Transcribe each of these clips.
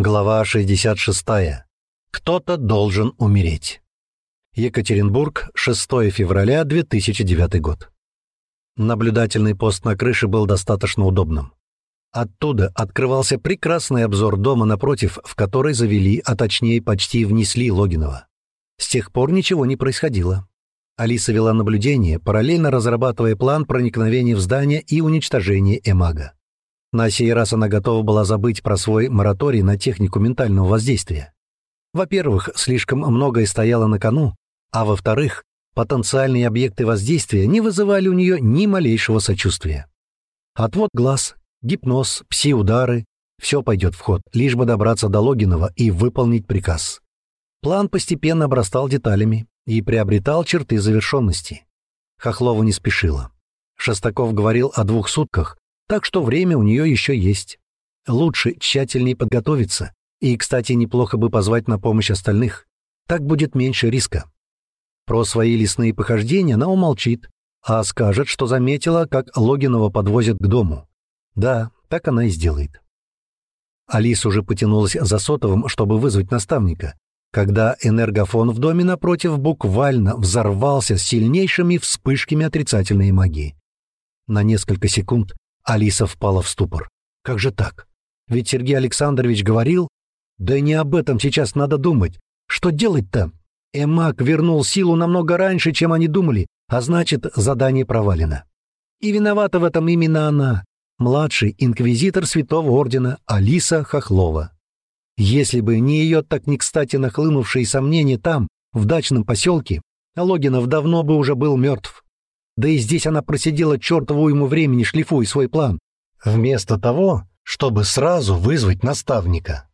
Глава 66. Кто-то должен умереть. Екатеринбург, 6 февраля 2009 год. Наблюдательный пост на крыше был достаточно удобным. Оттуда открывался прекрасный обзор дома напротив, в который завели, а точнее почти внесли Логинова. С тех пор ничего не происходило. Алиса вела наблюдение, параллельно разрабатывая план проникновения в здание и уничтожения Эмага. На сей раз она готова была забыть про свой мораторий на технику ментального воздействия. Во-первых, слишком многое стояло на кону, а во-вторых, потенциальные объекты воздействия не вызывали у нее ни малейшего сочувствия. Отвод глаз, гипноз, пси-удары — все пойдет в ход, лишь бы добраться до Логинова и выполнить приказ. План постепенно обрастал деталями и приобретал черты завершенности. Хохлова не спешила. Шестаков говорил о двух сутках, так что время у нее еще есть. Лучше тщательнее подготовиться. И, кстати, неплохо бы позвать на помощь остальных. Так будет меньше риска. Про свои лесные похождения она умолчит, а скажет, что заметила, как Логинова подвозят к дому. Да, так она и сделает. Алиса уже потянулась за сотовым, чтобы вызвать наставника, когда энергофон в доме напротив буквально взорвался сильнейшими вспышками отрицательной магии. На несколько секунд Алиса впала в ступор. Как же так? Ведь Сергей Александрович говорил... Да не об этом сейчас надо думать. Что делать-то? Эмак вернул силу намного раньше, чем они думали, а значит, задание провалено. И виновата в этом именно она, младший инквизитор Святого Ордена Алиса Хохлова. Если бы не ее так не кстати нахлынувшие сомнения там, в дачном поселке, Логинов давно бы уже был мертв. Да и здесь она просидела чертову ему времени, шлифуя свой план. Вместо того, чтобы сразу вызвать наставника.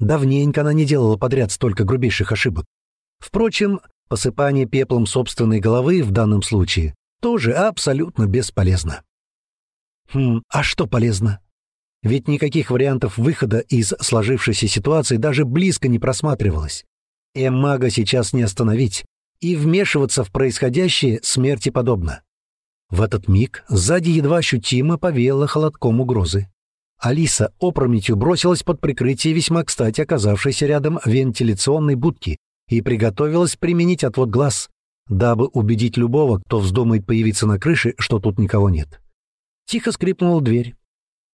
Давненько она не делала подряд столько грубейших ошибок. Впрочем, посыпание пеплом собственной головы в данном случае тоже абсолютно бесполезно. Хм, а что полезно? Ведь никаких вариантов выхода из сложившейся ситуации даже близко не просматривалось. Эммага сейчас не остановить, и вмешиваться в происходящее смерти подобно. В этот миг сзади едва ощутимо повеяло холодком угрозы. Алиса опрометью бросилась под прикрытие весьма кстати оказавшейся рядом вентиляционной будки и приготовилась применить отвод глаз, дабы убедить любого, кто вздумает появиться на крыше, что тут никого нет. Тихо скрипнула дверь,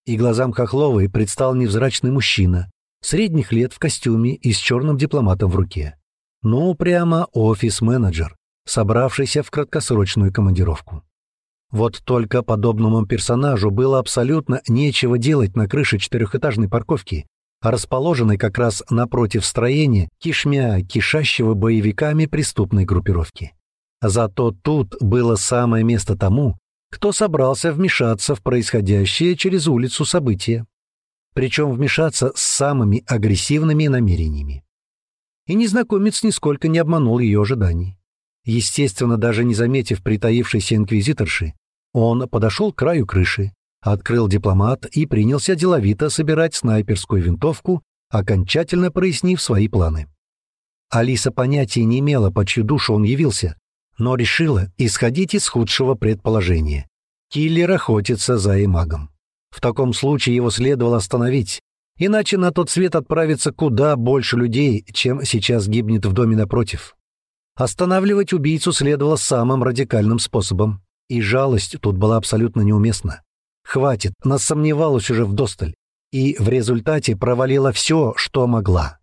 и глазам Хохловой предстал невзрачный мужчина, средних лет в костюме и с черным дипломатом в руке. Ну, прямо офис-менеджер, собравшийся в краткосрочную командировку. Вот только подобному персонажу было абсолютно нечего делать на крыше четырехэтажной парковки, расположенной как раз напротив строения кишмя кишащего боевиками преступной группировки. Зато тут было самое место тому, кто собрался вмешаться в происходящее через улицу события. Причем вмешаться с самыми агрессивными намерениями и незнакомец нисколько не обманул ее ожиданий. Естественно, даже не заметив притаившейся инквизиторши, он подошел к краю крыши, открыл дипломат и принялся деловито собирать снайперскую винтовку, окончательно прояснив свои планы. Алиса понятия не имела, по чью душу он явился, но решила исходить из худшего предположения. Киллер охотится за эмагом. В таком случае его следовало остановить, Иначе на тот свет отправится куда больше людей, чем сейчас гибнет в доме напротив. Останавливать убийцу следовало самым радикальным способом. И жалость тут была абсолютно неуместна. Хватит, нас сомневалась уже вдосталь. И в результате провалила все, что могла.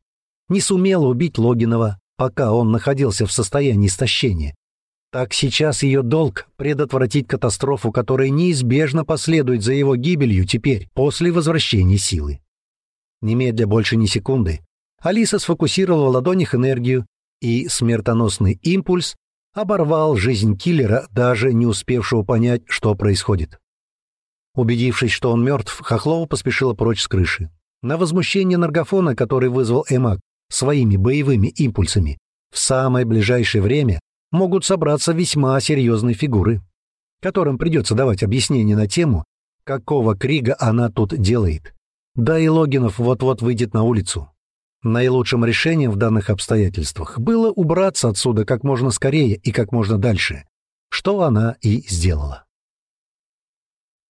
Не сумела убить Логинова, пока он находился в состоянии истощения. Так сейчас ее долг — предотвратить катастрофу, которая неизбежно последует за его гибелью теперь, после возвращения силы. Немедля больше ни секунды. Алиса сфокусировала в ладонях энергию, и смертоносный импульс оборвал жизнь киллера, даже не успевшего понять, что происходит. Убедившись, что он мертв, Хохлова поспешила прочь с крыши. На возмущение наргофона, который вызвал Эмак своими боевыми импульсами, в самое ближайшее время могут собраться весьма серьезные фигуры, которым придется давать объяснение на тему, какого крига она тут делает. Да и Логинов вот-вот выйдет на улицу. Наилучшим решением в данных обстоятельствах было убраться отсюда как можно скорее и как можно дальше, что она и сделала.